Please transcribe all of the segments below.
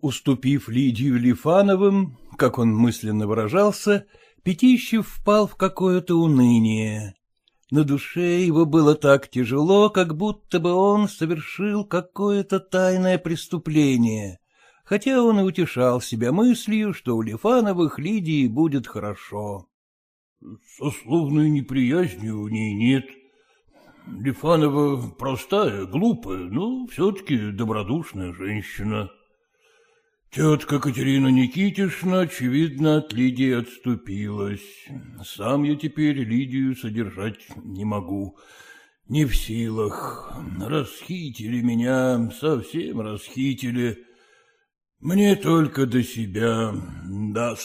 Уступив Лидию Лифановым, как он мысленно выражался, Пятищев впал в какое-то уныние. На душе его было так тяжело, как будто бы он совершил какое-то тайное преступление, хотя он и утешал себя мыслью, что у Лифановых Лидии будет хорошо. Сословной неприязни у ней нет. Лифанова простая, глупая, но все-таки добродушная женщина. Тетка Катерина Никитишна, очевидно, от Лидии отступилась. Сам я теперь Лидию содержать не могу. Не в силах. Расхитили меня, совсем расхитили. Мне только до себя, да,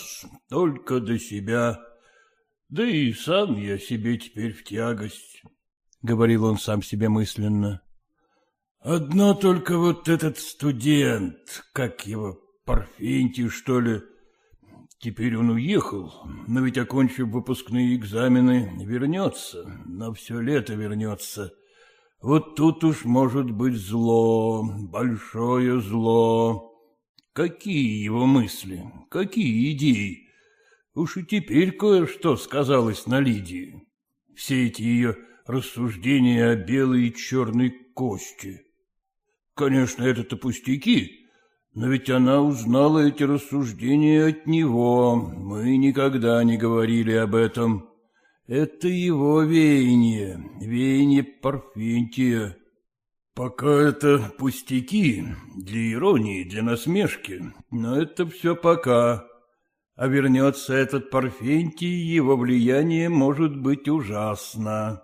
только до себя. Да и сам я себе теперь в тягость, — говорил он сам себе мысленно. Одно только вот этот студент, как его, Парфентий, что ли, теперь он уехал, но ведь, окончив выпускные экзамены, вернется, на все лето вернется. Вот тут уж может быть зло, большое зло. Какие его мысли, какие идеи? Уж и теперь кое-что сказалось на Лидии. Все эти ее рассуждения о белой и черной кости. Конечно, это-то пустяки, но ведь она узнала эти рассуждения от него. Мы никогда не говорили об этом. Это его веяние, веяние Парфентия. Пока это пустяки, для иронии, для насмешки, но это все пока. А вернется этот Парфентий, его влияние может быть ужасно.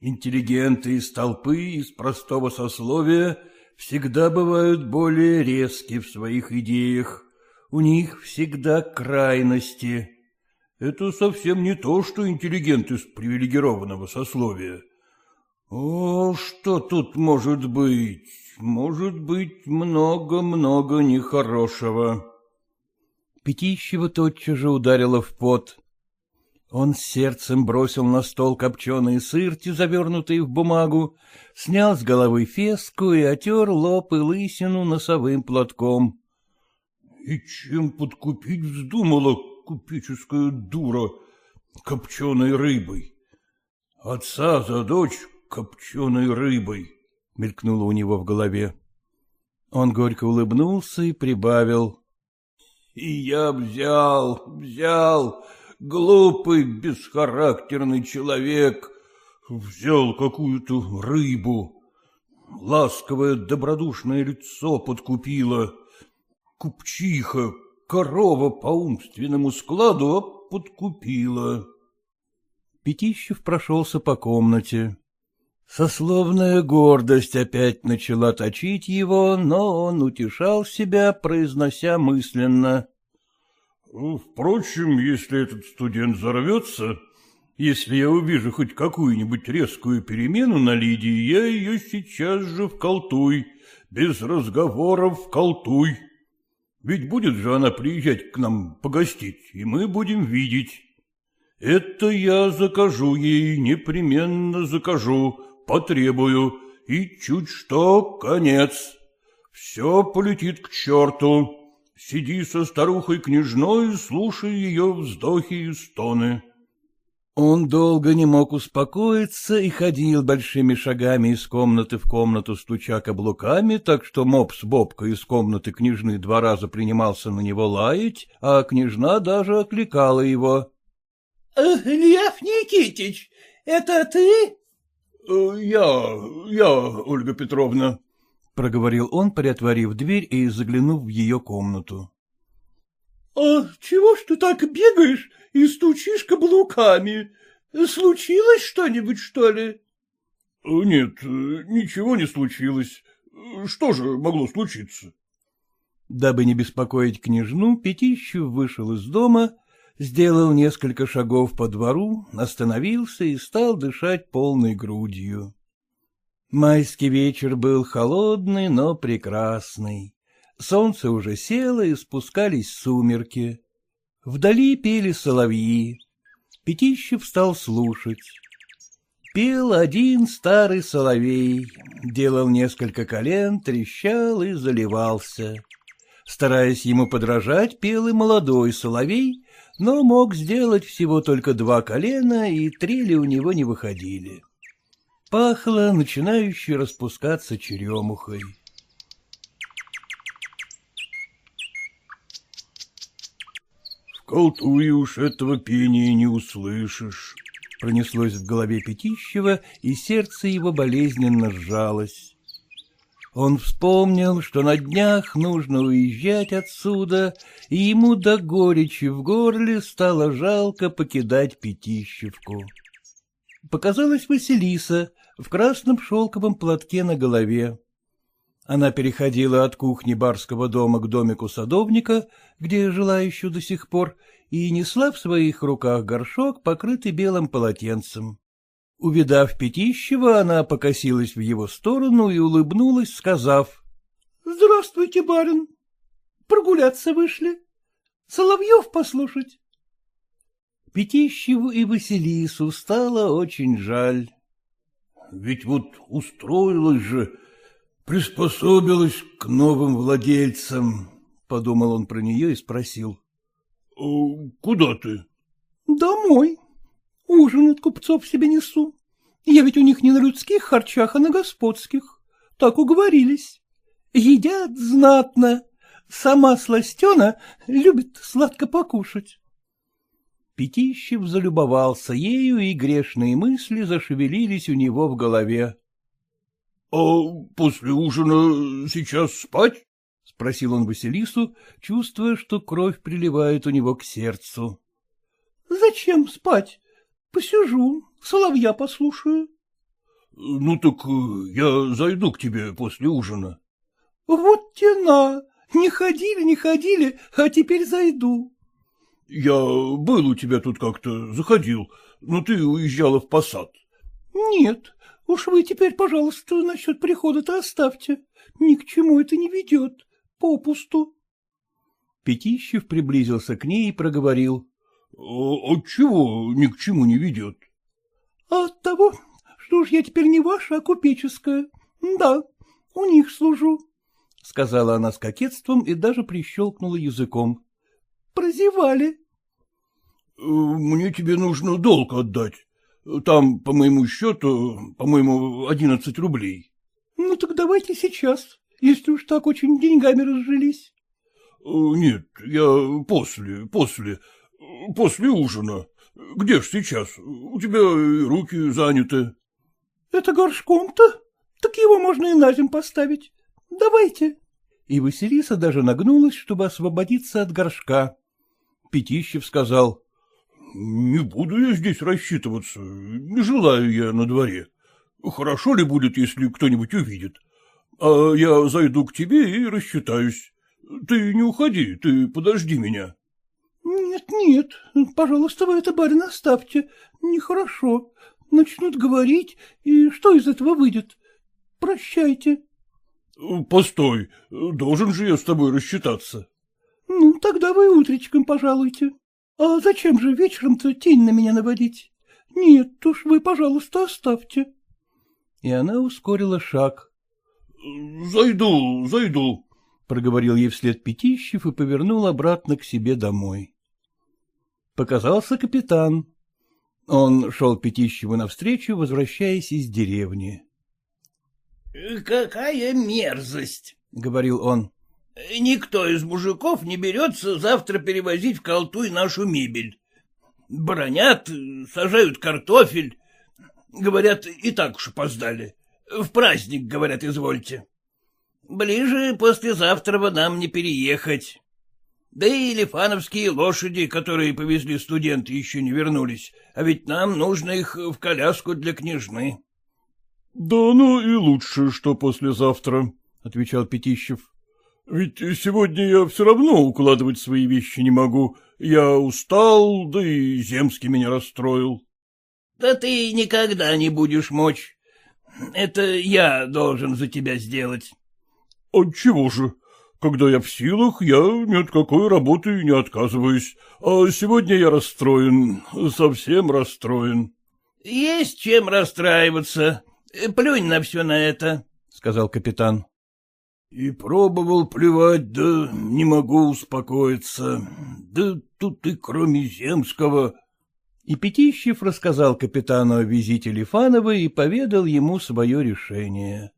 Интеллигенты из толпы, из простого сословия всегда бывают более резки в своих идеях. У них всегда крайности. Это совсем не то, что интеллигент из привилегированного сословия. О, что тут может быть? Может быть много-много нехорошего. Пятищева тотчас же ударила в пот. Он сердцем бросил на стол копченые сырти, завернутые в бумагу, снял с головы феску и отер лоб и лысину носовым платком. — И чем подкупить вздумала купеческая дура копченой рыбой? Отца за дочь копченой рыбой, — мелькнуло у него в голове. Он горько улыбнулся и прибавил. И я взял, взял, глупый, бесхарактерный человек, взял какую-то рыбу. Ласковое, добродушное лицо подкупило. Купчиха, корова по умственному складу, а подкупила. Пятищев прошелся по комнате. Сословная гордость опять начала точить его, но он утешал себя, произнося мысленно. «Ну, — Впрочем, если этот студент взорвется, если я увижу хоть какую-нибудь резкую перемену на Лидии, я ее сейчас же вколтуй, без разговоров вколтуй. Ведь будет же она приезжать к нам погостить, и мы будем видеть. Это я закажу ей, непременно закажу, потребую, и чуть что конец. Все полетит к черту. Сиди со старухой-княжной, слушай ее вздохи и стоны. Он долго не мог успокоиться и ходил большими шагами из комнаты в комнату, стуча каблуками, так что мопс Бобка из комнаты княжны два раза принимался на него лаять, а княжна даже окликала его. — Лев Никитич, это ты? Э, — Я, я, Ольга Петровна, — проговорил он, приотворив дверь и заглянув в ее комнату. — А чего ж ты так бегаешь и стучишь каблуками? Случилось что-нибудь, что ли? Нет, ничего не случилось. Что же могло случиться? Дабы не беспокоить княжну, Пятищев вышел из дома, сделал несколько шагов по двору, остановился и стал дышать полной грудью. Майский вечер был холодный, но прекрасный. Солнце уже село, и спускались сумерки. Вдали пели соловьи. Пятищев стал слушать. Пел один старый соловей, делал несколько колен, трещал и заливался. Стараясь ему подражать, пел и молодой соловей, но мог сделать всего только два колена, и трели у него не выходили. Пахло начинающей распускаться черемухой. — В колтуе уж этого пения не услышишь, Пронеслось в голове Пятищева, и сердце его болезненно сжалось. Он вспомнил, что на днях нужно уезжать отсюда, и ему до горечи в горле стало жалко покидать Пятищевку. Показалась Василиса в красном шелковом платке на голове. Она переходила от кухни барского дома к домику садовника, где жила еще до сих пор, и несла в своих руках горшок, покрытый белым полотенцем. Увидав Пятищева, она покосилась в его сторону и улыбнулась, сказав. — Здравствуйте, барин. Прогуляться вышли. Соловьев послушать. Пятищеву и Василису стало очень жаль. — Ведь вот устроилась же, приспособилась к новым владельцам, — подумал он про нее и спросил. Э, — Куда ты? — Домой. Ужин от купцов себе несу. Я ведь у них не на людских харчах, а на господских. Так уговорились. Едят знатно. Сама сластена любит сладко покушать. Пятищев залюбовался ею, и грешные мысли зашевелились у него в голове. — А после ужина сейчас спать? — спросил он Василису, чувствуя, что кровь приливает у него к сердцу. — Зачем спать? Посижу, соловья послушаю. — Ну так э, я зайду к тебе после ужина. — Вот тена! Не ходили, не ходили, а теперь зайду. — Я был у тебя тут как-то, заходил, но ты уезжала в посад. — Нет, уж вы теперь, пожалуйста, насчет прихода-то оставьте. Ни к чему это не ведет попусту. Пятищев приблизился к ней и проговорил. — Отчего ни к чему не ведет? — От того, что уж я теперь не ваша, а купеческая. Да, у них служу, — сказала она с кокетством и даже прищелкнула языком. — Прозевали. — Мне тебе нужно долг отдать. Там, по моему счету, по-моему, одиннадцать рублей. — Ну так давайте сейчас если уж так очень деньгами разжились? Э, — Нет, я после, после, после ужина. Где ж сейчас? У тебя руки заняты. — Это горшком-то? Так его можно и на зим поставить. Давайте. И Василиса даже нагнулась, чтобы освободиться от горшка. Пятищев сказал. — Не буду я здесь рассчитываться, не желаю я на дворе. Хорошо ли будет, если кто-нибудь увидит? — а я зайду к тебе и рассчитаюсь. Ты не уходи, ты подожди меня. — Нет, нет, пожалуйста, вы это, барин, оставьте. Нехорошо. Начнут говорить, и что из этого выйдет? Прощайте. — Постой, должен же я с тобой рассчитаться. — Ну, тогда вы утречком пожалуйте. А зачем же вечером-то тень на меня наводить? Нет уж, вы, пожалуйста, оставьте. И она ускорила шаг. — Зайду, зайду, — проговорил ей вслед Пятищев и повернул обратно к себе домой. Показался капитан. Он шел Пятищеву навстречу, возвращаясь из деревни. — Какая мерзость! — говорил он. — Никто из мужиков не берется завтра перевозить в Колтуй нашу мебель. Бронят, сажают картофель, Говорят, и так уж опоздали. В праздник, говорят, извольте. Ближе послезавтра нам не переехать. Да и лифановские лошади, которые повезли студенты, еще не вернулись, а ведь нам нужно их в коляску для княжны. — Да ну и лучше, что послезавтра, — отвечал Пятищев. — Ведь сегодня я все равно укладывать свои вещи не могу. Я устал, да и Земский меня расстроил. — Да ты никогда не будешь мочь. Это я должен за тебя сделать. — Отчего же? Когда я в силах, я ни от какой работы не отказываюсь. А сегодня я расстроен, совсем расстроен. — Есть чем расстраиваться. Плюнь на все на это, — сказал капитан. — И пробовал плевать, да не могу успокоиться. Да тут и кроме Земского... И Пятищев рассказал капитану о визите Лифанова и поведал ему свое решение.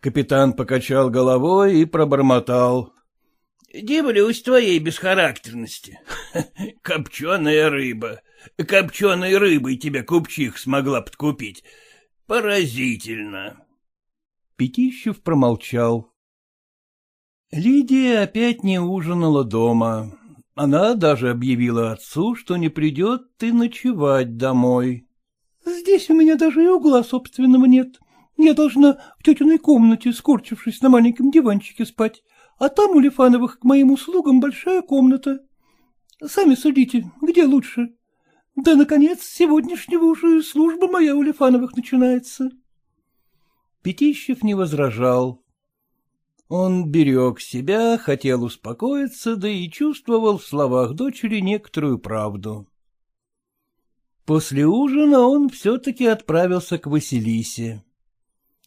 Капитан покачал головой и пробормотал. — Дивлюсь твоей бесхарактерности. Копченая рыба. Копченой рыбой тебя купчих смогла подкупить. Поразительно. Пятищев промолчал. Лидия опять не ужинала дома. Она даже объявила отцу, что не придет и ночевать домой. — Здесь у меня даже и угла собственного нет, я должна в тетиной комнате, скорчившись на маленьком диванчике, спать, а там у Лифановых к моим услугам большая комната. Сами судите, где лучше. Да, наконец, с сегодняшнего уже служба моя у Лифановых начинается. Пятищев не возражал. Он берег себя, хотел успокоиться, да и чувствовал в словах дочери некоторую правду. После ужина он все-таки отправился к Василисе.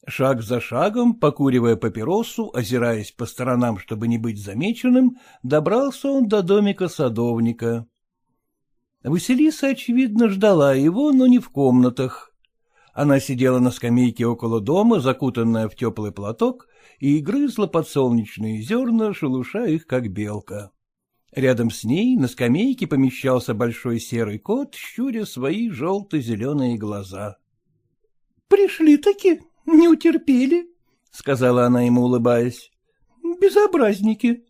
Шаг за шагом, покуривая папиросу, озираясь по сторонам, чтобы не быть замеченным, добрался он до домика садовника. Василиса, очевидно, ждала его, но не в комнатах. Она сидела на скамейке около дома, закутанная в теплый платок, и грызла подсолнечные зерна, шелуша их, как белка. Рядом с ней на скамейке помещался большой серый кот, щуря свои желто-зеленые глаза. — Пришли-таки, не утерпели, — сказала она ему, улыбаясь. — Безобразники.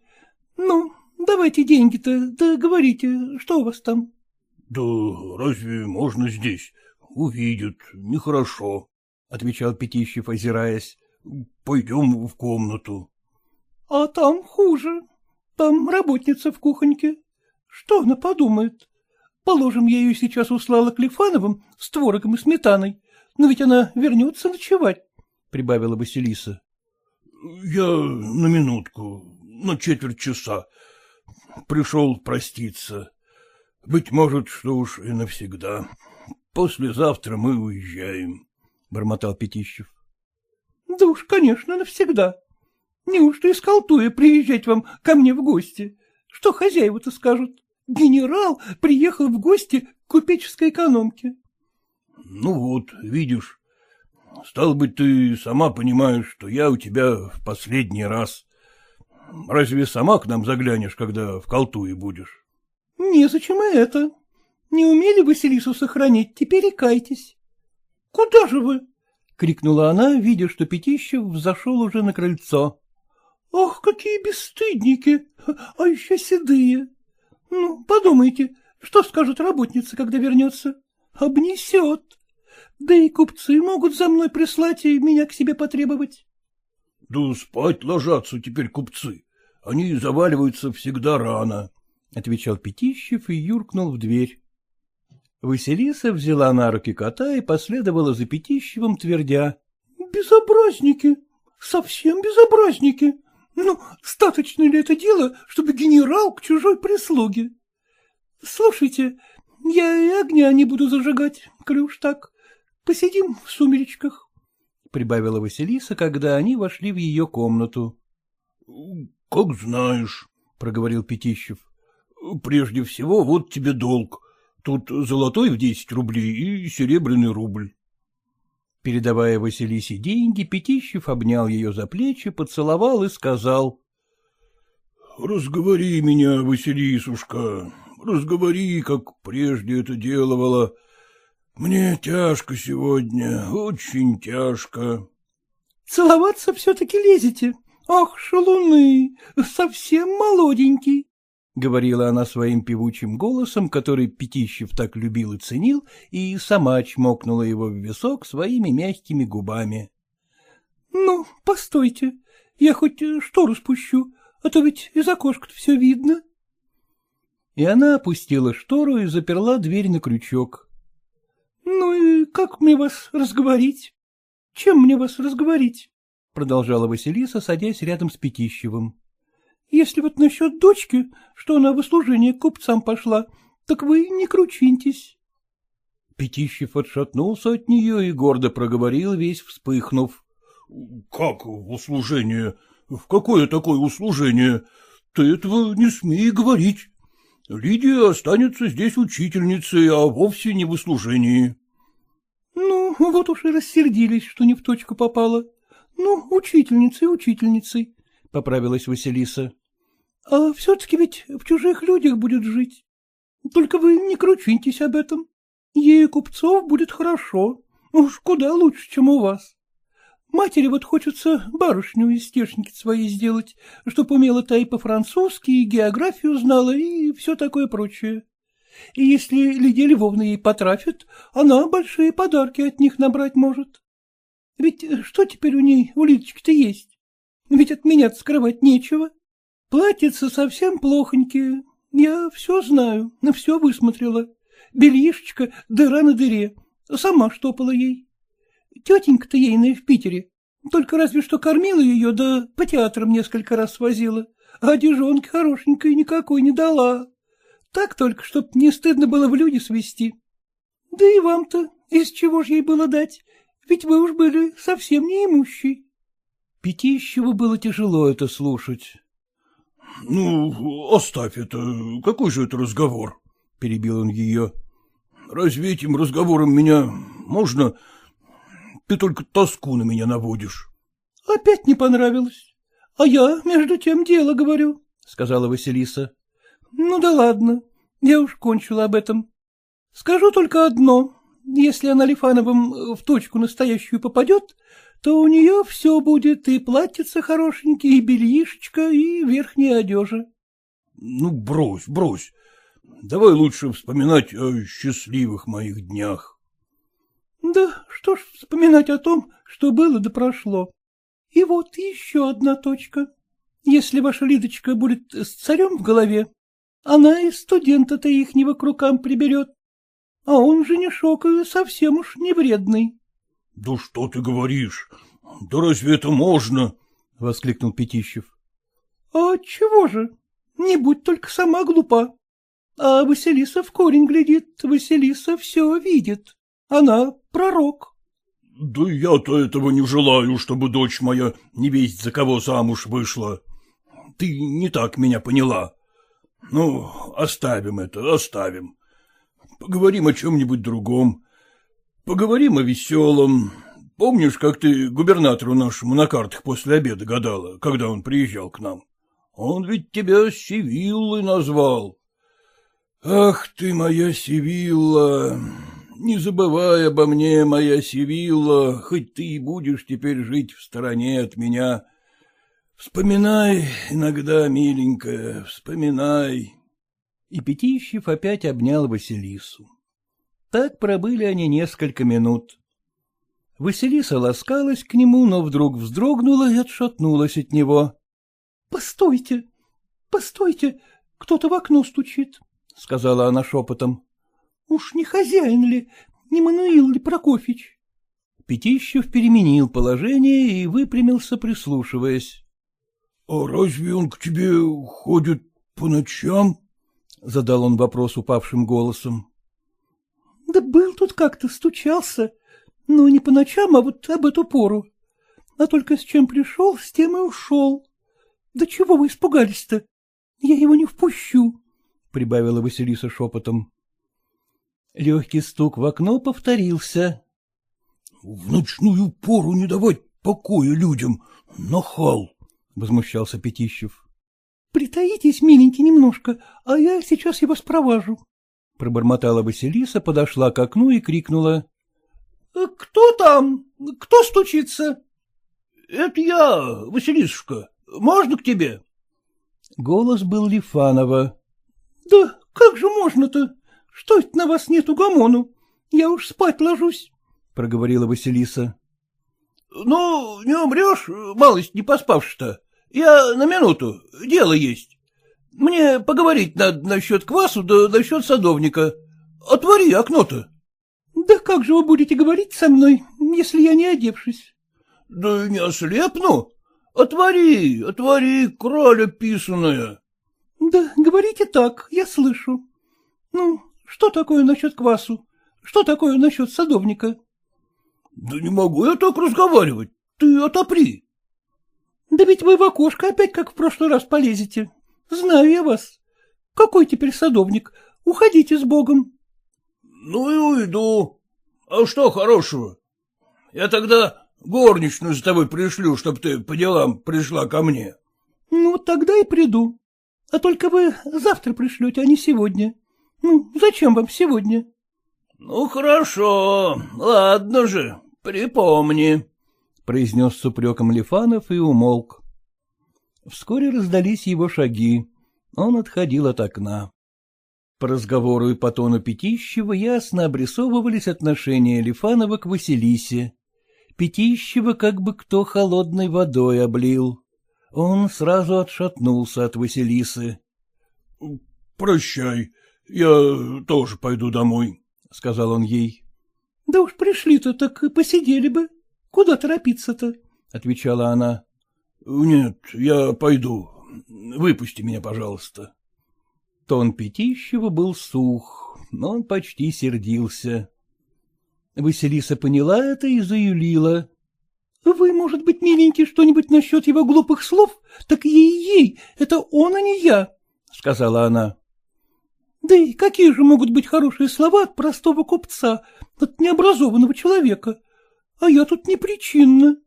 Ну, давайте деньги-то, да говорите, что у вас там? — Да разве можно здесь? Увидят, нехорошо, — отвечал Пятищев, озираясь. — Пойдем в комнату. — А там хуже. Там работница в кухоньке. Что она подумает? Положим, я ее сейчас услала к Лифановым с творогом и сметаной. Но ведь она вернется ночевать, — прибавила Василиса. — Я на минутку, на четверть часа. Пришел проститься. Быть может, что уж и навсегда. Послезавтра мы уезжаем, — бормотал Пятищев. — Да уж, конечно, навсегда. Неужто из Колтуя приезжать вам ко мне в гости? Что хозяева-то скажут? Генерал приехал в гости к купеческой экономке. Ну вот, видишь, стал быть, ты сама понимаешь, что я у тебя в последний раз. Разве сама к нам заглянешь, когда в Колтуе будешь? — Незачем и это. Не умели Василису сохранить, теперь и кайтесь. — Куда же вы? — крикнула она, видя, что Пятищев взошел уже на крыльцо. — Ах, какие бесстыдники! А еще седые! Ну, подумайте, что скажет работница, когда вернется? Обнесет. Да и купцы могут за мной прислать и меня к себе потребовать. — Да спать ложатся теперь купцы. Они заваливаются всегда рано, — отвечал Пятищев и юркнул в дверь. Василиса взяла на руки кота и последовала за Пятищевым, твердя. — Безобразники! Совсем безобразники! Ну, статочно ли это дело, чтобы генерал к чужой прислуге? Слушайте, я и огня не буду зажигать, уж так. Посидим в сумеречках, — прибавила Василиса, когда они вошли в ее комнату. — Как знаешь, — проговорил Пятищев. — Прежде всего, вот тебе долг. Тут золотой в десять рублей и серебряный рубль. Передавая Василисе деньги, Пятищев обнял ее за плечи, поцеловал и сказал. — Разговори меня, Василисушка, разговори, как прежде это делала. Мне тяжко сегодня, очень тяжко. — Целоваться все-таки лезете? Ах, шалуны, совсем молоденький, — говорила она своим певучим голосом, который Пятищев так любил и ценил, и сама чмокнула его в висок своими мягкими губами. — Ну, постойте, я хоть штору спущу, а то ведь из окошка все видно. И она опустила штору и заперла дверь на крючок. — Ну и как мне вас разговорить? Чем мне вас разговорить? — продолжала Василиса, садясь рядом с Пятищевым. — Если вот насчет дочки, что она в услужение к купцам пошла, так вы не кручиньтесь. Пятищев отшатнулся от нее и гордо проговорил, весь вспыхнув. — Как услужение? В какое такое услужение? Ты этого не смей говорить. Лидия останется здесь учительницей, а вовсе не в услужении. — Ну, вот уж и рассердились, что не в точку попала. Ну, учительницей, учительницей, — поправилась Василиса. — А все-таки ведь в чужих людях будет жить. Только вы не кручиньтесь об этом. Ей купцов будет хорошо, уж куда лучше, чем у вас. Матери вот хочется барышню из стешники своей сделать, чтоб умела та и по-французски, и географию знала, и все такое прочее. И если Лидия Львовна ей потрафит, она большие подарки от них набрать может. Ведь что теперь у ней, у Лидочки-то есть? Ведь от меня скрывать нечего. Платьица совсем плохонькие. Я все знаю, на все высмотрела. Бельишечка дыра на дыре. Сама штопала ей. Тетенька-то ейная в Питере. Только разве что кормила ее, да по театрам несколько раз свозила. А одежонки хорошенькой никакой не дала. Так только, чтоб не стыдно было в люди свести. Да и вам-то из чего ж ей было дать? Ведь вы уж были совсем неимущий. Пятищеву было тяжело это слушать. — Ну, оставь это. Какой же это разговор? — перебил он ее. — Разве этим разговором меня можно ты только тоску на меня наводишь. — Опять не понравилось. А я, между тем, дело говорю, — сказала Василиса. — Ну да ладно, я уж кончила об этом. Скажу только одно. Если она Лифановым в точку настоящую попадет, то у нее все будет, и платьице хорошенькие, и бельишечка, и верхняя одежа. — Ну, брось, брось. Давай лучше вспоминать о счастливых моих днях. Да что ж вспоминать о том, что было да прошло. И вот еще одна точка. Если ваша Лидочка будет с царем в голове, она и студента-то ихнего к рукам приберет. А он женишок и совсем уж не вредный. — Да что ты говоришь? Да разве это можно? — воскликнул Пятищев. — А чего же? Не будь только сама глупа. А Василиса в корень глядит, Василиса все видит. Она пророк. — Да я-то этого не желаю, чтобы дочь моя не весть за кого замуж вышла. Ты не так меня поняла. Ну, оставим это, оставим. Поговорим о чем-нибудь другом. Поговорим о веселом. Помнишь, как ты губернатору нашему на картах после обеда гадала, когда он приезжал к нам? Он ведь тебя Сивиллой назвал. Ах ты моя Сивилла! Не забывай обо мне, моя Сивилла, хоть ты и будешь теперь жить в стороне от меня. Вспоминай иногда, миленькая, вспоминай. И Пятищев опять обнял Василису. Так пробыли они несколько минут. Василиса ласкалась к нему, но вдруг вздрогнула и отшатнулась от него. — Постойте, постойте, кто-то в окно стучит, — сказала она шепотом. Уж не хозяин ли, не Мануил ли Прокофьевич? Пятищев переменил положение и выпрямился, прислушиваясь. — А разве он к тебе ходит по ночам? — задал он вопрос упавшим голосом. — Да был тут как-то, стучался. Ну, не по ночам, а вот об эту пору. А только с чем пришел, с тем и ушел. Да чего вы испугались-то? Я его не впущу, — прибавила Василиса шепотом. Легкий стук в окно повторился. — В ночную пору не давать покоя людям, нахал, — возмущался Пятищев. — Притаитесь, миленький, немножко, а я сейчас его спроважу. Пробормотала Василиса, подошла к окну и крикнула. «Э, — Кто там? Кто стучится? — Это я, Василисушка. Можно к тебе? Голос был Лифанова. — Да как же можно-то? Что это на вас нету гомону? Я уж спать ложусь, — проговорила Василиса. — Ну, не умрешь, малость не поспавши-то. Я на минуту, дело есть. Мне поговорить надо насчет квасу да насчет садовника. Отвори окно-то. — Да как же вы будете говорить со мной, если я не одевшись? — Да не ослепну. Отвори, отвори, краля писаная. — Да говорите так, я слышу. Ну, что такое насчет квасу? Что такое насчет садовника? — Да не могу я так разговаривать. Ты отопри. — Да ведь вы в окошко опять как в прошлый раз полезете. Знаю я вас. Какой теперь садовник? Уходите с Богом. — Ну и уйду. А что хорошего? Я тогда горничную с тобой пришлю, чтоб ты по делам пришла ко мне. — Ну, тогда и приду. А только вы завтра пришлете, а не сегодня. Ну, зачем вам сегодня? — Ну, хорошо, ладно же, припомни, — произнес с упреком Лифанов и умолк. Вскоре раздались его шаги. Он отходил от окна. По разговору и по тону Пятищева ясно обрисовывались отношения Лифанова к Василисе. Пятищева как бы кто холодной водой облил. Он сразу отшатнулся от Василисы. — Прощай, я тоже пойду домой, — сказал он ей. — Да уж пришли-то, так и посидели бы. Куда торопиться-то? — отвечала она. — Нет, я пойду. Выпусти меня, пожалуйста. Тон Пятищева был сух, но он почти сердился. Василиса поняла это и заюлила. — Вы, может быть, миленький, что-нибудь насчет его глупых слов? Так ей-ей, это он, а не я, — сказала она. — Да и какие же могут быть хорошие слова от простого купца, от необразованного человека? А я тут не причинна.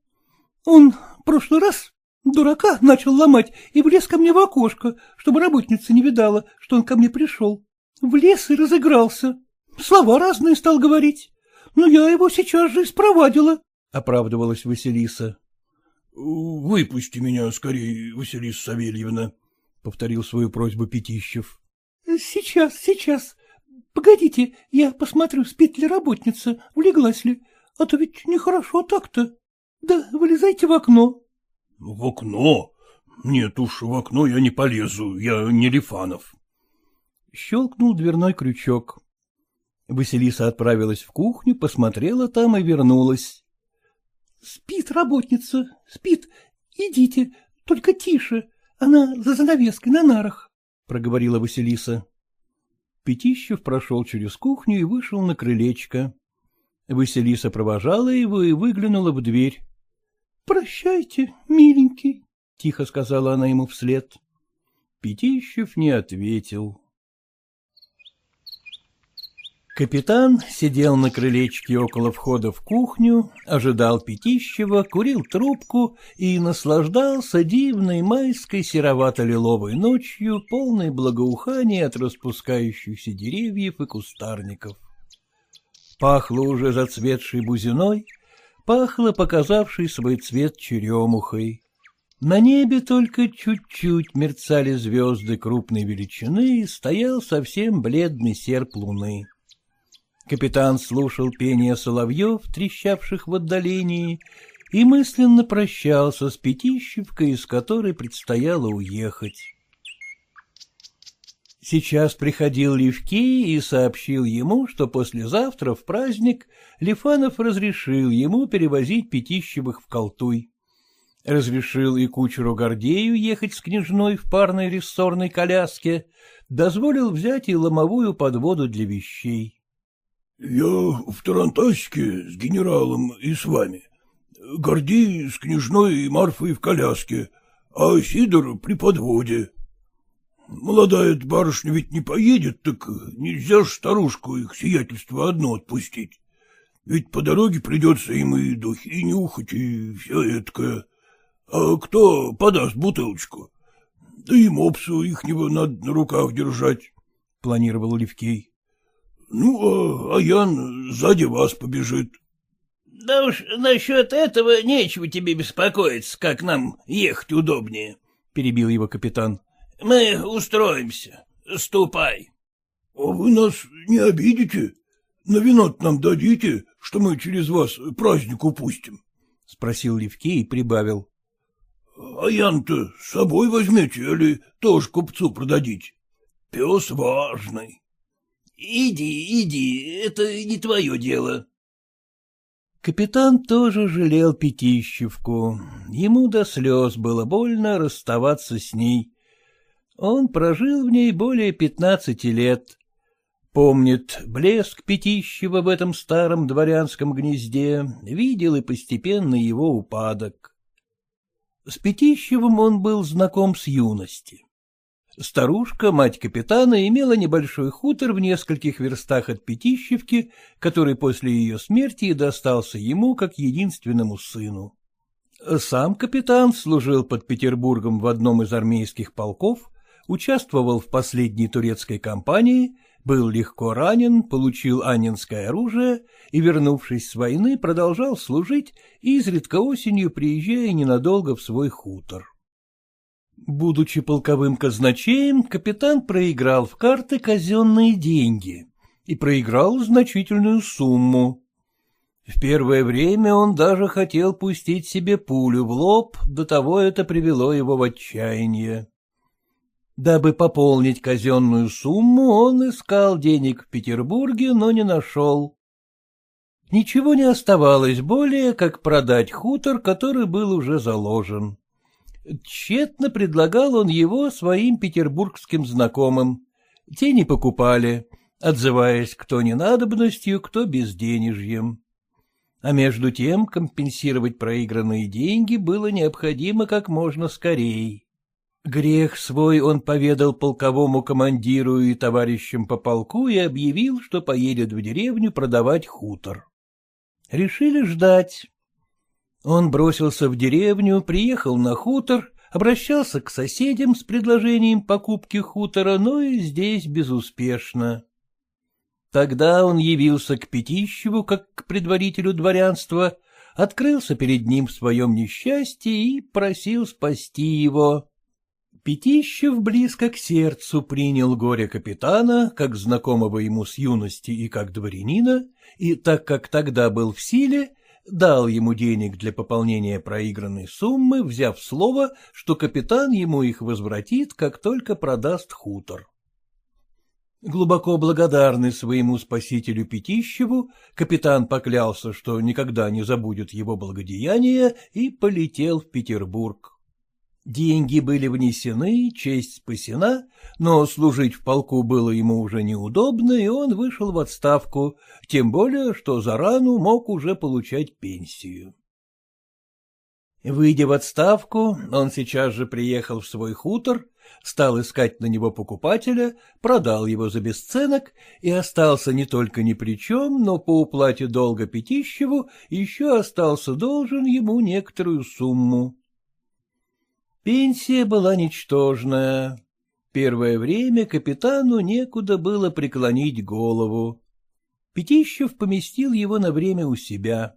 Он в прошлый раз дурака начал ломать и влез ко мне в окошко, чтобы работница не видала, что он ко мне пришел. Влез и разыгрался. Слова разные стал говорить. Но я его сейчас же испровадила, — оправдывалась Василиса. — Выпусти меня скорее, Василиса Савельевна, — повторил свою просьбу Пятищев. — Сейчас, сейчас. Погодите, я посмотрю, спит ли работница, улеглась ли, а то ведь нехорошо так-то. Да вылезайте в окно. — В окно? Нет уж, в окно я не полезу, я не Лифанов. Щелкнул дверной крючок. Василиса отправилась в кухню, посмотрела там и вернулась. — Спит работница, спит. Идите, только тише. Она за занавеской на нарах, — проговорила Василиса. Пятищев прошел через кухню и вышел на крылечко. Василиса провожала его и выглянула в дверь. — Прощайте, миленький, — тихо сказала она ему вслед. Пятищев не ответил. Капитан сидел на крылечке около входа в кухню, ожидал Пятищева, курил трубку и наслаждался дивной майской серовато-лиловой ночью, полной благоухания от распускающихся деревьев и кустарников. Пахло уже зацветшей бузиной, пахло показавшей свой цвет черемухой. На небе только чуть-чуть мерцали звезды крупной величины и стоял совсем бледный серп луны. Капитан слушал пение соловьев, трещавших в отдалении, и мысленно прощался с Пятищевкой, из которой предстояло уехать. Сейчас приходил Левки и сообщил ему, что послезавтра в праздник Лифанов разрешил ему перевозить Пятищевых в Колтуй. Разрешил и кучеру Гордею ехать с княжной в парной рессорной коляске, дозволил взять и ломовую подводу для вещей. — Я в Тарантасике с генералом и с вами. Гордей с княжной и Марфой в коляске, а Сидор при подводе. Молодая барышня ведь не поедет, так нельзя ж старушку их сиятельство одно отпустить. Ведь по дороге придется им и духи нюхать, и все эткое. А кто подаст бутылочку? Да и мопсу ихнего надо на руках держать, — планировал Левкей. Ну, а, а Ян сзади вас побежит. — Да уж насчет этого нечего тебе беспокоиться, как нам ехать удобнее, — перебил его капитан. — Мы устроимся. Ступай. — А вы нас не обидите? На вино нам дадите, что мы через вас праздник упустим? — спросил Левкий и прибавил. — А Ян-то с собой возьмете или тоже купцу продадите? Пес важный. — Иди, иди, это не твое дело. Капитан тоже жалел Пятищевку. Ему до слез было больно расставаться с ней. Он прожил в ней более пятнадцати лет. Помнит блеск Пятищева в этом старом дворянском гнезде, видел и постепенно его упадок. С Пятищевым он был знаком с юности. Старушка, мать капитана, имела небольшой хутор в нескольких верстах от Пятищевки, который после ее смерти достался ему как единственному сыну. Сам капитан служил под Петербургом в одном из армейских полков, участвовал в последней турецкой кампании, был легко ранен, получил анинское оружие и, вернувшись с войны, продолжал служить, изредка осенью приезжая ненадолго в свой хутор. Будучи полковым казначеем, капитан проиграл в карты казенные деньги и проиграл значительную сумму. В первое время он даже хотел пустить себе пулю в лоб, до того это привело его в отчаяние. Дабы пополнить казенную сумму, он искал денег в Петербурге, но не нашел. Ничего не оставалось более, как продать хутор, который был уже заложен. Тщетно предлагал он его своим петербургским знакомым. Те не покупали, отзываясь кто ненадобностью, кто безденежьем. А между тем компенсировать проигранные деньги было необходимо как можно скорее. Грех свой он поведал полковому командиру и товарищам по полку и объявил, что поедет в деревню продавать хутор. Решили ждать. Он бросился в деревню, приехал на хутор, обращался к соседям с предложением покупки хутора, но и здесь безуспешно. Тогда он явился к Пятищеву, как к предварителю дворянства, открылся перед ним в своем несчастье и просил спасти его. Пятищев близко к сердцу принял горе капитана, как знакомого ему с юности и как дворянина, и, так как тогда был в силе, дал ему денег для пополнения проигранной суммы, взяв слово, что капитан ему их возвратит, как только продаст хутор. Глубоко благодарный своему спасителю Пятищеву, капитан поклялся, что никогда не забудет его благодеяния, и полетел в Петербург. Деньги были внесены, честь спасена, но служить в полку было ему уже неудобно, и он вышел в отставку, тем более, что за рану мог уже получать пенсию. Выйдя в отставку, он сейчас же приехал в свой хутор, стал искать на него покупателя, продал его за бесценок и остался не только ни при чем, но по уплате долга Пятищеву еще остался должен ему некоторую сумму. Пенсия была ничтожная. Первое время капитану некуда было преклонить голову. Пятищев поместил его на время у себя.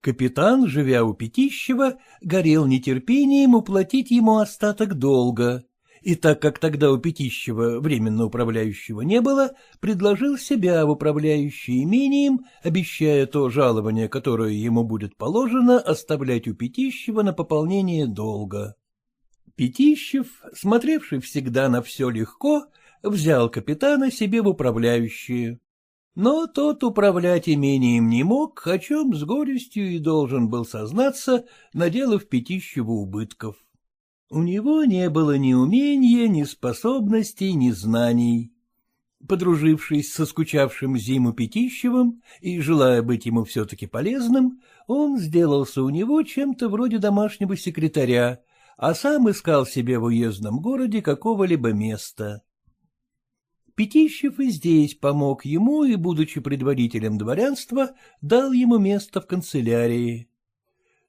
Капитан, живя у Пятищева, горел нетерпением уплатить ему остаток долга, и так как тогда у Пятищева временно управляющего не было, предложил себя в управляющий имением, обещая то жалование, которое ему будет положено, оставлять у Пятищева на пополнение долга. Пятищев, смотревший всегда на все легко, взял капитана себе в управляющие. Но тот управлять имением не мог, о чем с горестью и должен был сознаться, наделав Пятищеву убытков. У него не было ни умения, ни способностей, ни знаний. Подружившись со скучавшим зиму Пятищевым и желая быть ему все-таки полезным, он сделался у него чем-то вроде домашнего секретаря, а сам искал себе в уездном городе какого-либо места. Пятищев и здесь помог ему и, будучи предводителем дворянства, дал ему место в канцелярии.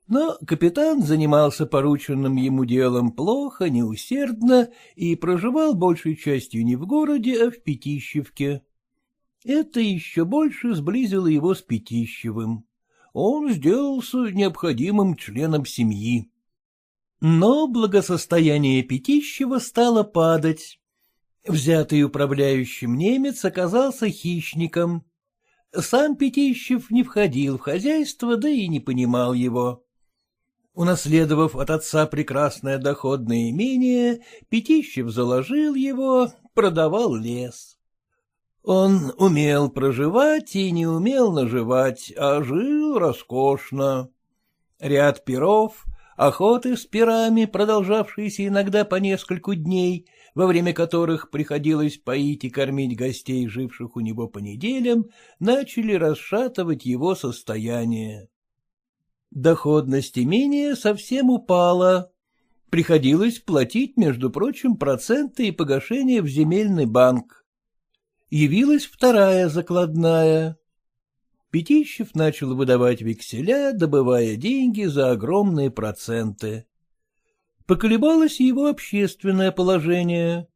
Но капитан занимался порученным ему делом плохо, неусердно и проживал большей частью не в городе, а в Пятищевке. Это еще больше сблизило его с Пятищевым. Он сделался необходимым членом семьи. Но благосостояние Пятищева стало падать. Взятый управляющим немец оказался хищником. Сам Пятищев не входил в хозяйство, да и не понимал его. Унаследовав от отца прекрасное доходное имение, Пятищев заложил его, продавал лес. Он умел проживать и не умел наживать, а жил роскошно. Ряд перов, охоты с пирами, продолжавшиеся иногда по нескольку дней, во время которых приходилось поить и кормить гостей, живших у него по неделям, начали расшатывать его состояние. Доходность имения совсем упала. Приходилось платить, между прочим, проценты и погашения в земельный банк. Явилась вторая закладная. Пятищев начал выдавать векселя, добывая деньги за огромные проценты. Поколебалось его общественное положение.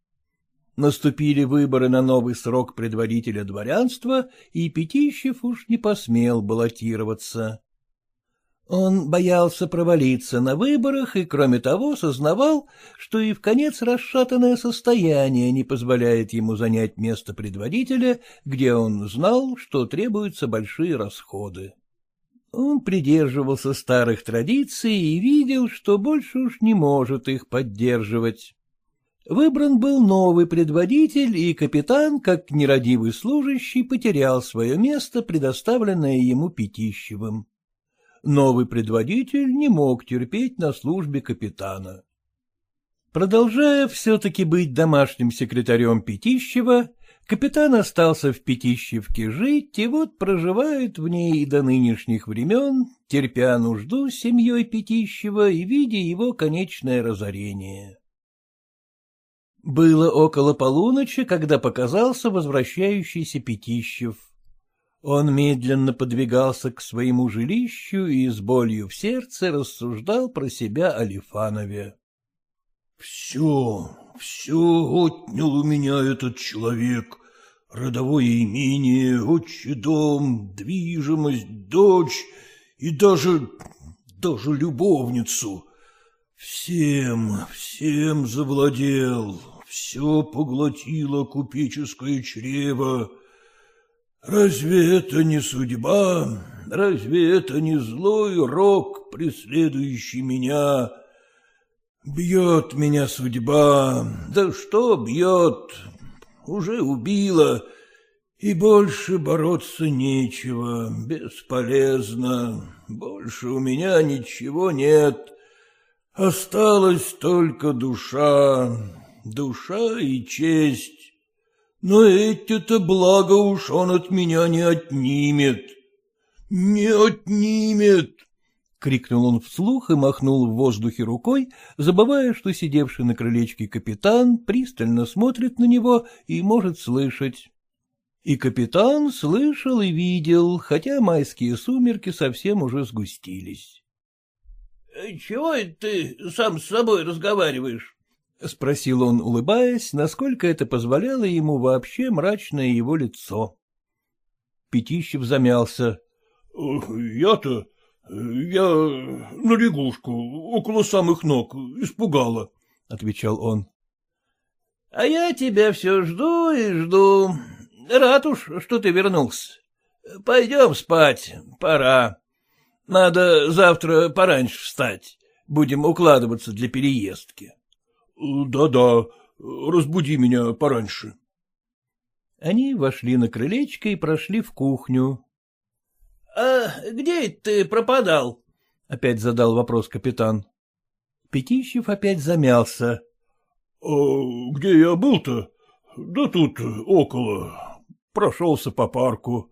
Наступили выборы на новый срок предводителя дворянства, и Пятищев уж не посмел баллотироваться. Он боялся провалиться на выборах и, кроме того, сознавал, что и в конец расшатанное состояние не позволяет ему занять место предводителя, где он знал, что требуются большие расходы. Он придерживался старых традиций и видел, что больше уж не может их поддерживать. Выбран был новый предводитель, и капитан, как нерадивый служащий, потерял свое место, предоставленное ему Пятищевым новый предводитель не мог терпеть на службе капитана. Продолжая все-таки быть домашним секретарем Пятищева, капитан остался в Пятищевке жить и вот проживает в ней до нынешних времен, терпя нужду с семьей Пятищева и видя его конечное разорение. Было около полуночи, когда показался возвращающийся Пятищев. Он медленно подвигался к своему жилищу и с болью в сердце рассуждал про себя о Лифанове. — Все, все отнял у меня этот человек. Родовое имение, отчий дом, движимость, дочь и даже, даже любовницу. Всем, всем завладел, все поглотило купеческое чрево. Разве это не судьба? Разве это не злой рок, преследующий меня? Бьет меня судьба. Да что бьет? Уже убила, и больше бороться нечего, бесполезно. Больше у меня ничего нет. Осталась только душа, душа и честь. Но эти-то благо уж он от меня не отнимет. Не отнимет! — крикнул он вслух и махнул в воздухе рукой, забывая, что сидевший на крылечке капитан пристально смотрит на него и может слышать. И капитан слышал и видел, хотя майские сумерки совсем уже сгустились. — Чего это ты сам с собой разговариваешь? — спросил он, улыбаясь, насколько это позволяло ему вообще мрачное его лицо. Пятищев замялся. — Я-то... я на лягушку, около самых ног, испугала, — отвечал он. — А я тебя все жду и жду. Рад уж, что ты вернулся. Пойдем спать, пора. Надо завтра пораньше встать. Будем укладываться для переездки. Да-да, разбуди меня пораньше. Они вошли на крылечко и прошли в кухню. — А где ты пропадал? — опять задал вопрос капитан. Пятищев опять замялся. — А где я был-то? Да тут около. Прошелся по парку.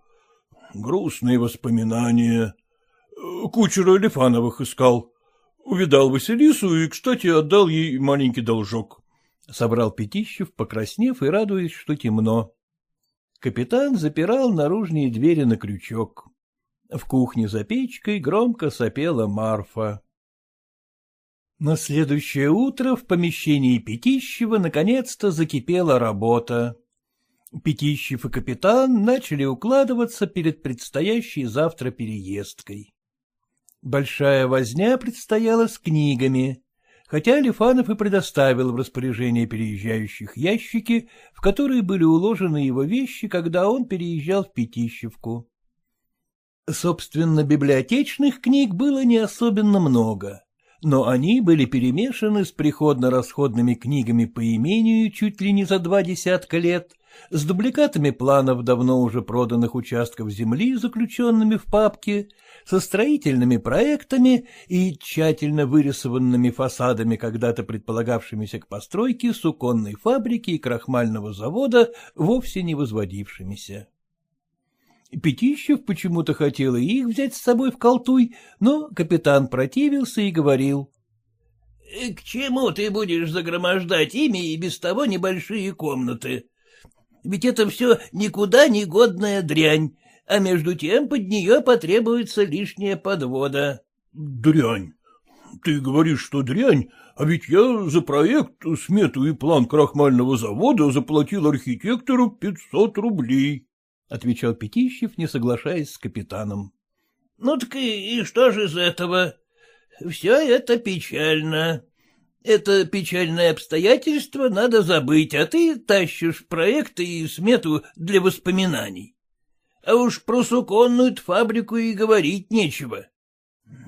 Грустные воспоминания. Кучера Лифановых искал. Увидал Василису и, кстати, отдал ей маленький должок. Собрал Пятищев, покраснев и радуясь, что темно. Капитан запирал наружные двери на крючок. В кухне за печкой громко сопела Марфа. На следующее утро в помещении Пятищева наконец-то закипела работа. Пятищев и капитан начали укладываться перед предстоящей завтра переездкой. Большая возня предстояла с книгами, хотя Лифанов и предоставил в распоряжение переезжающих ящики, в которые были уложены его вещи, когда он переезжал в Пятищевку. Собственно, библиотечных книг было не особенно много но они были перемешаны с приходно-расходными книгами по имению чуть ли не за два десятка лет, с дубликатами планов давно уже проданных участков земли, заключенными в папке, со строительными проектами и тщательно вырисованными фасадами, когда-то предполагавшимися к постройке суконной фабрики и крахмального завода, вовсе не возводившимися. Пятищев почему-то хотел и их взять с собой в колтуй, но капитан противился и говорил. «Э, — К чему ты будешь загромождать ими и без того небольшие комнаты? Ведь это все никуда не годная дрянь, а между тем под нее потребуется лишняя подвода. — Дрянь? Ты говоришь, что дрянь, а ведь я за проект, смету и план крахмального завода заплатил архитектору пятьсот рублей. — отвечал Пятищев, не соглашаясь с капитаном. — Ну так и, и что же из этого? Все это печально. Это печальное обстоятельство надо забыть, а ты тащишь проекты и смету для воспоминаний. А уж про суконную фабрику и говорить нечего.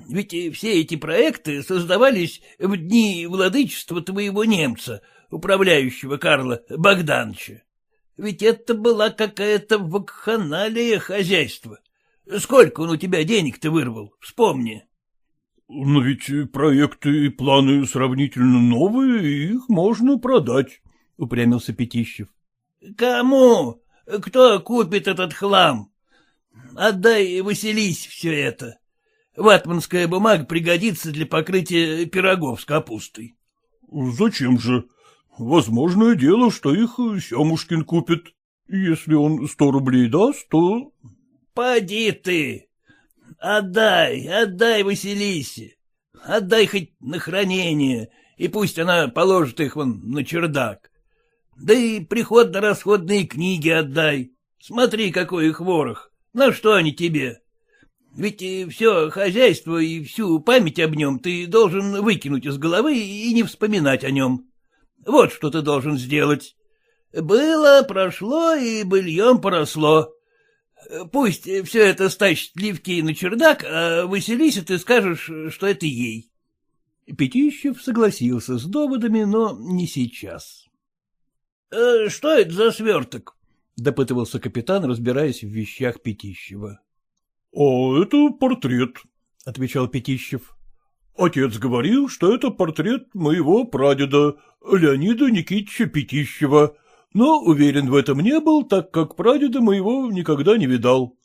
Ведь все эти проекты создавались в дни владычества твоего немца, управляющего Карла Богдановича. Ведь это была какая-то вакханалия хозяйства. Сколько он у тебя денег-то вырвал, вспомни. — Но ведь проекты и планы сравнительно новые, их можно продать, — упрямился Пятищев. — Кому? Кто купит этот хлам? Отдай Васились все это. Ватманская бумага пригодится для покрытия пирогов с капустой. — Зачем же? Возможное дело, что их Семушкин купит. Если он сто рублей даст, то... — Поди ты! Отдай, отдай Василисе. Отдай хоть на хранение, и пусть она положит их вон на чердак. Да и приходно-расходные книги отдай. Смотри, какой их ворох. На что они тебе? Ведь все хозяйство и всю память об нем ты должен выкинуть из головы и не вспоминать о нем. Вот что ты должен сделать. Было, прошло и быльем поросло. Пусть все это стащит Ливки на чердак, а Василисе ты скажешь, что это ей. Пятищев согласился с доводами, но не сейчас. «Э, — Что это за сверток? — допытывался капитан, разбираясь в вещах Пятищева. — А это портрет, — отвечал Пятищев. Отец говорил, что это портрет моего прадеда, Леонида Никитича Пятищева, но уверен в этом не был, так как прадеда моего никогда не видал.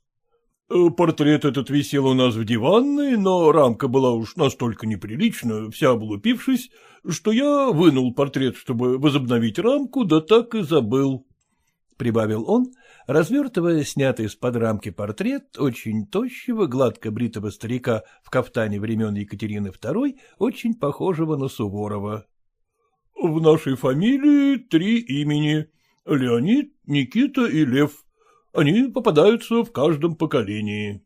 Э, портрет этот висел у нас в диванной, но рамка была уж настолько неприлична, вся облупившись, что я вынул портрет, чтобы возобновить рамку, да так и забыл. — прибавил он, развертывая снятый из-под рамки портрет очень тощего, гладко бритого старика в кафтане времен Екатерины II, очень похожего на Суворова. — В нашей фамилии три имени — Леонид, Никита и Лев. Они попадаются в каждом поколении.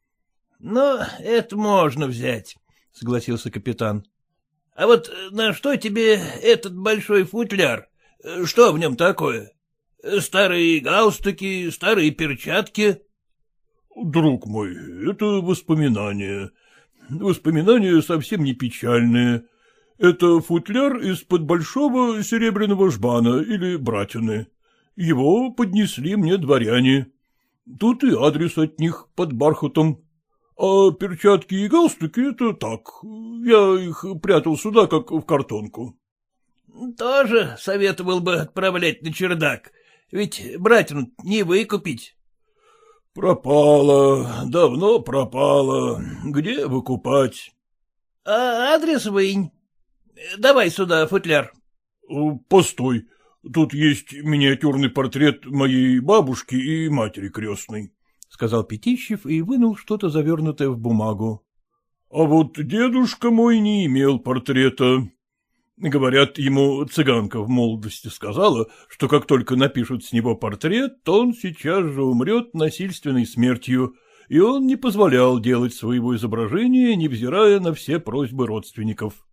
— Ну, это можно взять, — согласился капитан. — А вот на что тебе этот большой футляр? Что в нем такое? Старые галстуки, старые перчатки. — Друг мой, это воспоминания. Воспоминания совсем не печальные. Это футляр из-под большого серебряного жбана или братины. Его поднесли мне дворяне. Тут и адрес от них под бархатом. А перчатки и галстуки — это так. Я их прятал сюда, как в картонку. — Тоже советовал бы отправлять на чердак. Ведь братину не выкупить. — Пропало, давно пропало. Где выкупать? — А адрес вынь. Давай сюда футляр. — Постой, тут есть миниатюрный портрет моей бабушки и матери крестной, — сказал Пятищев и вынул что-то завернутое в бумагу. — А вот дедушка мой не имел портрета. Говорят, ему цыганка в молодости сказала, что как только напишут с него портрет, то он сейчас же умрет насильственной смертью, и он не позволял делать своего изображения, невзирая на все просьбы родственников, —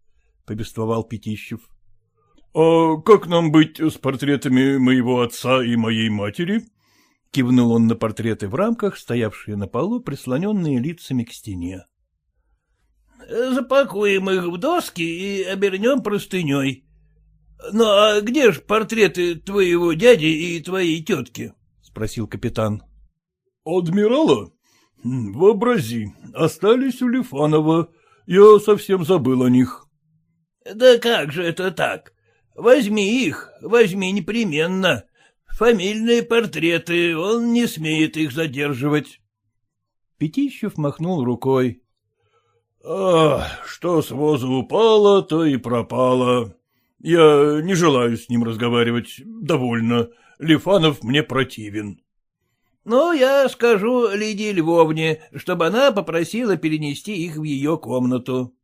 повествовал Пятищев. — А как нам быть с портретами моего отца и моей матери? — кивнул он на портреты в рамках, стоявшие на полу, прислоненные лицами к стене. — Запакуем их в доски и обернем простыней. Ну, а где ж портреты твоего дяди и твоей тетки? — спросил капитан. — Адмирала? Вообрази, остались у Лифанова. Я совсем забыл о них. — Да как же это так? Возьми их, возьми непременно. Фамильные портреты, он не смеет их задерживать. Пятищев махнул рукой. — А, что с воза упало, то и пропало. Я не желаю с ним разговаривать. Довольно. Лифанов мне противен. Ну, я скажу Лидии Львовне, чтобы она попросила перенести их в ее комнату.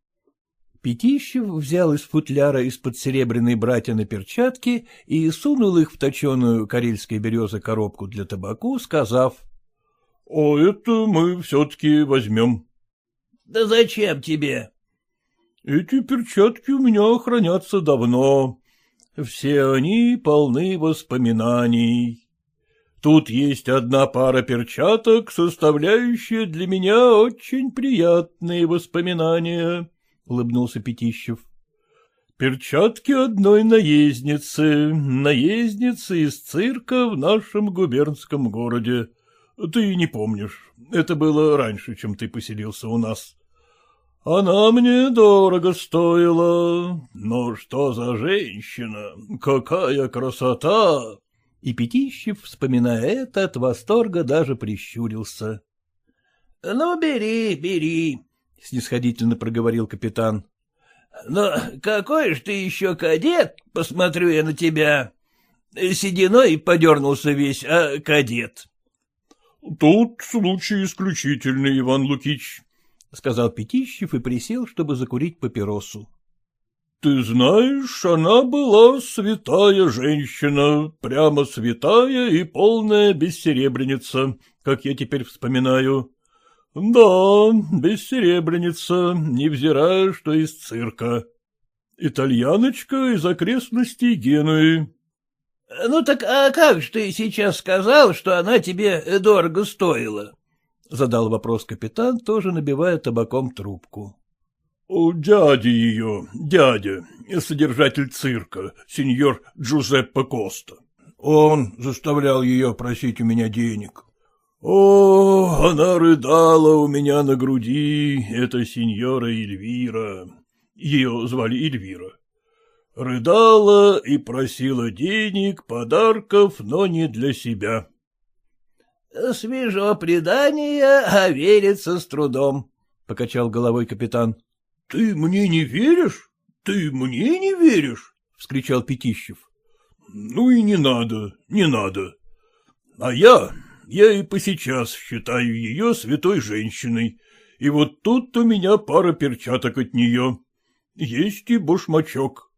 Пятищев взял из футляра из-под серебряной братья перчатки и сунул их в точеную карельской березы коробку для табаку, сказав. — А это мы все-таки возьмем. — Да зачем тебе? — Эти перчатки у меня хранятся давно. Все они полны воспоминаний. Тут есть одна пара перчаток, составляющая для меня очень приятные воспоминания, — улыбнулся Пятищев. Перчатки одной наездницы, наездницы из цирка в нашем губернском городе. Ты не помнишь, это было раньше, чем ты поселился у нас. Она мне дорого стоила, но что за женщина, какая красота! и Пятищев, вспоминая это, от восторга даже прищурился. — Ну, бери, бери, — снисходительно проговорил капитан. — Но какой ж ты еще кадет, посмотрю я на тебя. Сединой подернулся весь, а кадет. — Тут случай исключительный, Иван Лукич, — сказал Пятищев и присел, чтобы закурить папиросу. Ты знаешь, она была святая женщина, прямо святая и полная бессеребреница, как я теперь вспоминаю. Да, бессеребреница, невзирая, что из цирка. Итальяночка из окрестностей Генуи. — Ну так а как же ты сейчас сказал, что она тебе дорого стоила? — задал вопрос капитан, тоже набивая табаком трубку. — Дядя ее, дядя, содержатель цирка, сеньор Джузеппе Коста. Он заставлял ее просить у меня денег. О, она рыдала у меня на груди, эта сеньора Эльвира. Ее звали Эльвира. Рыдала и просила денег, подарков, но не для себя. — Свежо предание, а верится с трудом, — покачал головой капитан. — Ты мне не веришь? Ты мне не веришь? — вскричал Пятищев. — Ну и не надо, не надо. А я, я и посейчас считаю ее святой женщиной, и вот тут у меня пара перчаток от нее. Есть и башмачок.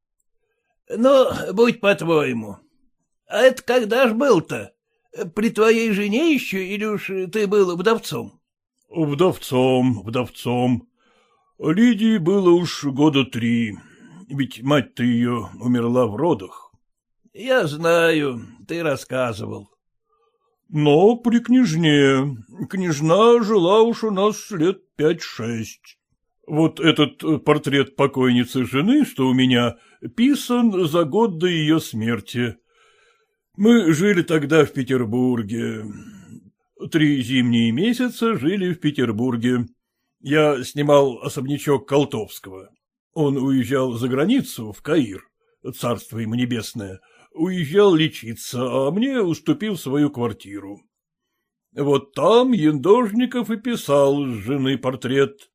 — Ну, будь по-твоему. А это когда ж был-то? При твоей жене еще или уж ты был вдовцом? — Вдовцом, вдовцом. Лидии было уж года три, ведь мать-то ее умерла в родах. — Я знаю, ты рассказывал. — Но при княжне. Княжна жила уж у нас лет пять-шесть. Вот этот портрет покойницы жены, что у меня, писан за год до ее смерти. Мы жили тогда в Петербурге. Три зимние месяца жили в Петербурге. Я снимал особнячок Колтовского. Он уезжал за границу, в Каир, царство ему небесное, уезжал лечиться, а мне уступил свою квартиру. Вот там Яндожников и писал с жены портрет.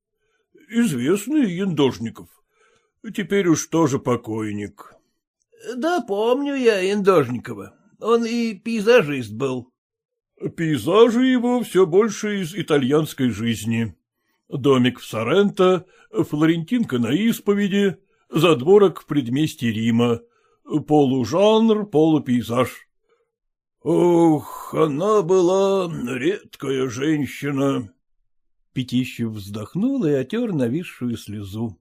Известный Яндожников. Теперь уж тоже покойник. — Да помню я Яндожникова. Он и пейзажист был. Пейзажи его все больше из итальянской жизни домик в Соренто, Флорентинка на исповеди, Задворок в предместье Рима. Полужанр, полупейзаж. Ох, она была редкая женщина. Пятищев вздохнул и отер нависшую слезу.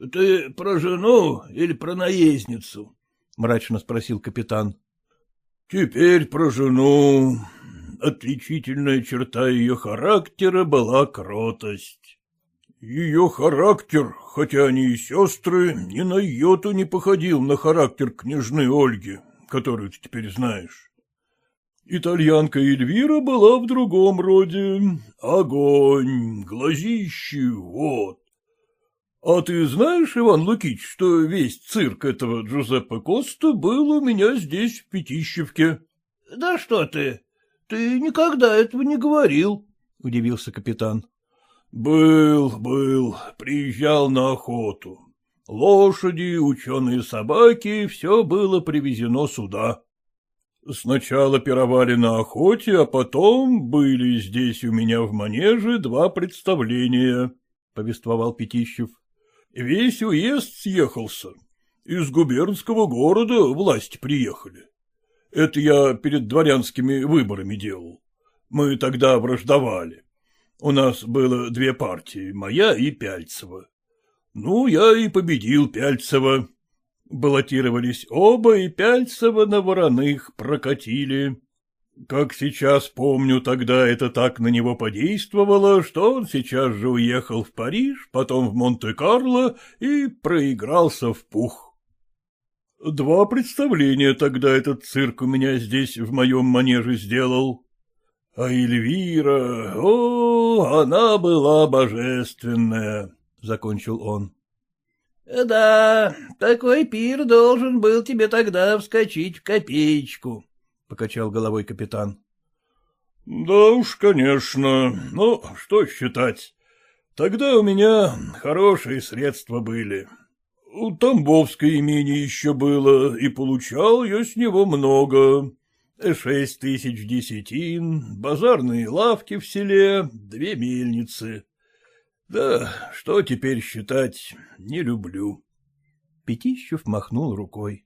— Ты про жену или про наездницу? — мрачно спросил капитан. — Теперь про жену. Отличительная черта ее характера была кротость. Ее характер, хотя они и сестры, ни на йоту не походил на характер княжны Ольги, которую ты теперь знаешь. Итальянка Эльвира была в другом роде. Огонь, глазищи, вот. А ты знаешь, Иван Лукич, что весь цирк этого Джузеппе Коста был у меня здесь, в Пятищевке? — Да что ты, ты никогда этого не говорил, — удивился капитан. — Был, был, приезжал на охоту. Лошади, ученые собаки — все было привезено сюда. Сначала пировали на охоте, а потом были здесь у меня в манеже два представления, — повествовал Пятищев. Весь уезд съехался. Из губернского города власти приехали. Это я перед дворянскими выборами делал. Мы тогда враждовали. У нас было две партии, моя и Пяльцева. Ну, я и победил Пяльцева. Баллотировались оба, и Пяльцева на вороных прокатили. Как сейчас помню, тогда это так на него подействовало, что он сейчас же уехал в Париж, потом в Монте-Карло и проигрался в пух. Два представления тогда этот цирк у меня здесь в моем манеже сделал. А Эльвира, о, она была божественная, — закончил он. — Да, такой пир должен был тебе тогда вскочить в копеечку, покачал головой капитан. — Да уж, конечно. Ну, что считать. Тогда у меня хорошие средства были. У Тамбовское имение еще было, и получал я с него много. Шесть тысяч десятин, базарные лавки в селе, две мельницы. Да, что теперь считать, не люблю. Пятищев махнул рукой.